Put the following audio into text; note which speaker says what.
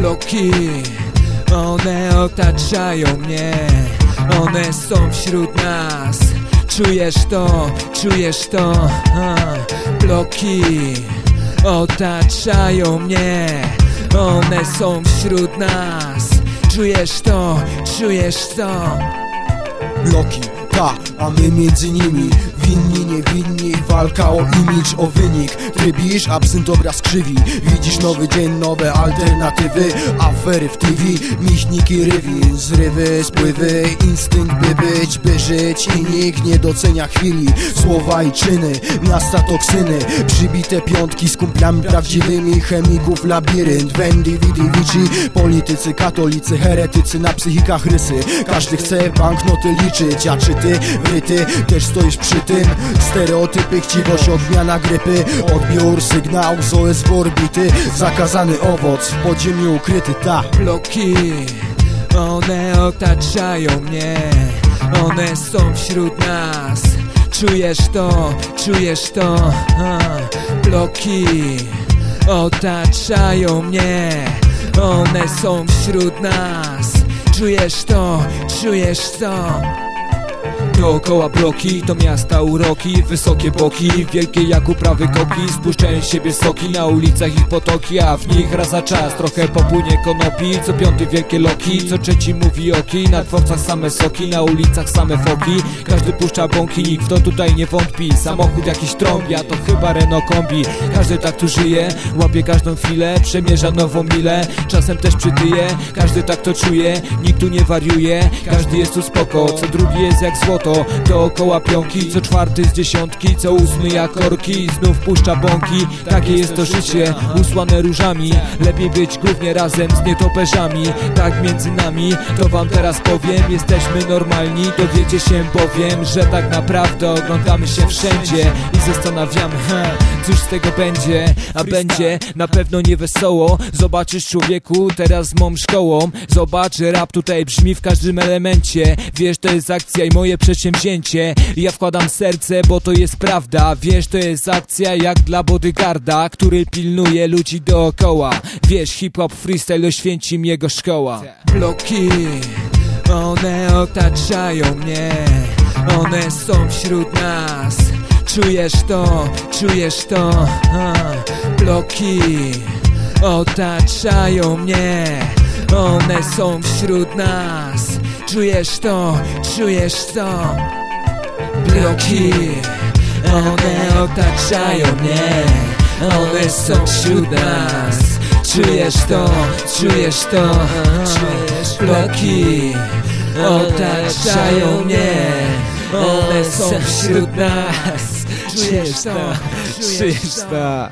Speaker 1: Bloki, one otaczają mnie. One są wśród nas. Czujesz to, czujesz to. Bloki otaczają mnie. One są wśród nas. Czujesz to, czujesz to.
Speaker 2: Bloki, a my między nimi. Winni, niewinni, walka o imidż, o wynik. Trybisz, absynt obraz krzywi Widzisz nowy dzień, nowe alternatywy. Afery w TV, michniki, rywi. Zrywy, spływy, instynkt by być, by żyć. I nikt nie docenia chwili. Słowa i czyny, miasta toksyny. Przybite piątki z kumplami prawdziwymi. Chemików labirynt, Wendy, Vidi, Vici. Politycy, katolicy, heretycy. Na psychikach rysy. Każdy chce banknoty liczyć, a czy ty, wryty, też stoisz przy tym. Stereotypy, chciwość, odmiana grypy. Odbiór, sygnał z OSW orbity. Zakazany owoc, w podziemiu ukryty, ta
Speaker 1: Bloki, one otaczają mnie. One są wśród nas. Czujesz to, czujesz to. Bloki otaczają mnie. One są wśród nas. Czujesz to, czujesz to Dookoła bloki to miasta uroki Wysokie boki, wielkie jak uprawy koki Spuszczają siebie soki, na ulicach ich potoki A w nich raz za czas trochę popłynie konopi Co piąty wielkie loki, co trzeci mówi oki Na dworcach same soki, na ulicach same foki Każdy puszcza bąki, nikt w to tutaj nie wątpi Samochód jakiś trąbi, a to chyba Renault kombi. Każdy tak tu żyje, łapie każdą chwilę Przemierza nową milę, czasem też przytyje Każdy tak to czuje, nikt tu nie wariuje Każdy jest tu spoko, co drugi jest jak złoto to Dookoła pionki, co czwarty z dziesiątki Co ósmy jak orki, znów puszcza bąki. Takie jest to życie, usłane różami. Lepiej być głównie razem z nietoperzami. Tak między nami, to wam teraz powiem Jesteśmy normalni, dowiecie się bowiem Że tak naprawdę oglądamy się wszędzie I zastanawiamy, ha, cóż z tego będzie. A będzie na pewno nie wesoło Zobaczysz człowieku teraz z mą szkołą. Zobacz, rap tutaj brzmi w każdym elemencie. Wiesz, to jest akcja i moje przedsięwzięcie przedsięwzięcie. Ja wkładam serce, bo to jest prawda. Wiesz, to jest akcja jak dla bodyguarda Który pilnuje ludzi dookoła. Wiesz, hip-hop freestyle oświęci jego szkoła. Bloki, one otaczają mnie. One są wśród nas. Czujesz to, czujesz to. Bloki otaczają mnie. One są wśród nas Czujesz to, czujesz to. Bloki One otaczają mnie. One są wśród nas. Czujesz to, czujesz to. Bloki Otaczają mnie. One są wśród nas. Czujesz to, czujesz to